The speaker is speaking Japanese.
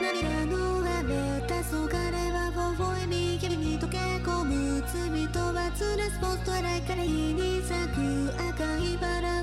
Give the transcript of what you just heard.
涙の雨黄昏は微笑み君に溶け込む罪とはずれスポットライからーに咲く赤いバラ